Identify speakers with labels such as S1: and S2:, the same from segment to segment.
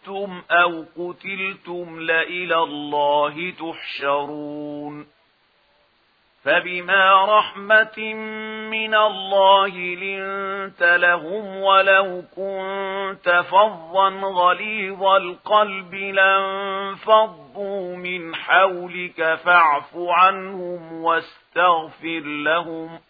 S1: متم أو قتلتم لإلى الله تحشرون. فبما رحمة من الله لنت لهم ولو كنت فضا غليظ القلب لانفضوا من حولك فاعف عنهم واستغفر لهم ۖ.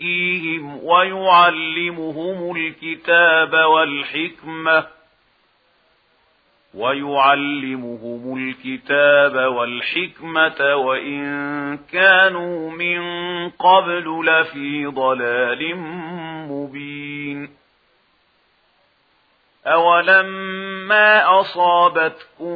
S1: يزكيهم ويعلمهم الكتاب والحكمة ويعلمهم الكتاب والحكمة وإن كانوا من قبل لفي ضلال مبين أولما أصابتكم